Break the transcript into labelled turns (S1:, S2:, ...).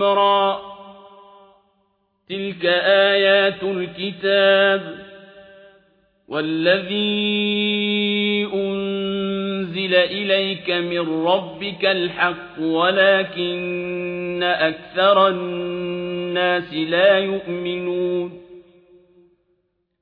S1: را. تلك آيات الكتاب والذي أنزل إليك من ربك الحق ولكن أكثر الناس لا يؤمنون.